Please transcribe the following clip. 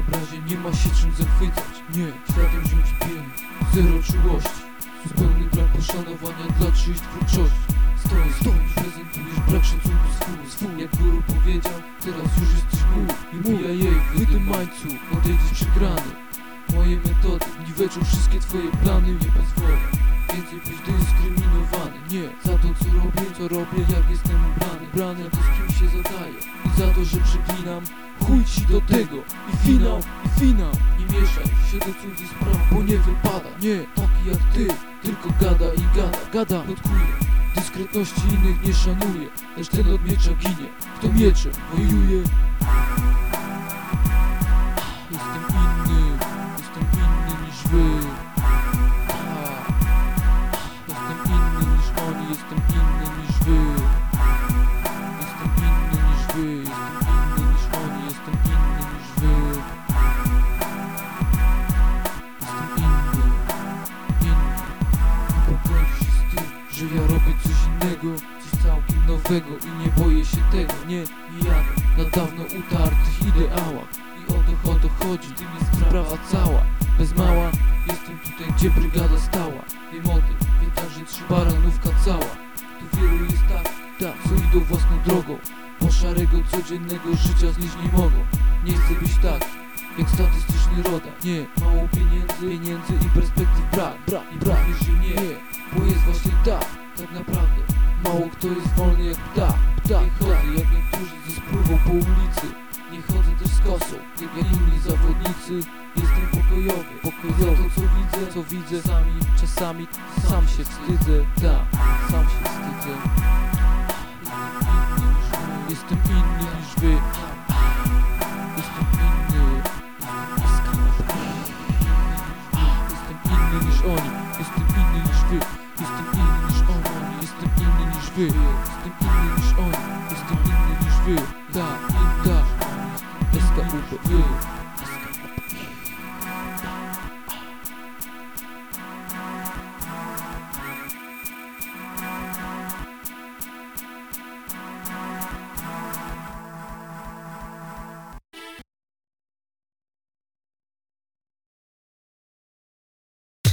obrazie nie ma się czym zachwycać. Nie, światem ziół pilny, zero czułości. Zupełny brak poszanowania dla czyjś twórczości. Stoi, stoi, prezentujesz brak szacunku swój, swój Jak guru powiedział, teraz już jesteś mów I mija jej w wydymańcu, odejdziesz przegrany Moje metody niweczą wszystkie twoje plany Nie pozwolę. Więcej być dyskryminowany. Nie, za to co robię, co robię, jak jestem ubrany. Brany to z kim się zadaję. I za to, że przeklinam Chuj ci do tego. I finał, i finał. Nie mieszaj się do cudzych spraw, bo nie wypada. Nie, taki jak ty, tylko gada i gada. Gada, plotkuje Dyskretności innych nie szanuje Lecz ten od miecza ginie. Kto mieczem wojuje nowego i nie boję się tego Nie, jadę. Na dawno utartych ideałach I o to, o to chodzi, tym jest sprawa cała. Bez mała, jestem tutaj gdzie brygada stała. Wiem o tym, wiem także trzy baranówka cała. Tu wielu jest tak, tak, co idą własną drogą. Po szarego codziennego życia znieść nie mogą. Nie chcę być tak, jak statystyczny rodak Nie, mało pieniędzy, pieniędzy i perspektyw brak, brak I brak, że nie, nie, bo jest właśnie tak, tak naprawdę Mało kto jest wolny jak ptak, ptak Nie chodzę jak niektórzy ze spluwą po ulicy. Nie chodzę też z kosą, jak inni zawodnicy. Jestem pokojowy, pokojowy. To co widzę, co widzę Czasami, czasami sam się wstydzę Tak, sam się wstydzę. Jestem inny niż wy inny niż wy Jestem inny niż oni Jestem inny niż wy Da, da SKUPY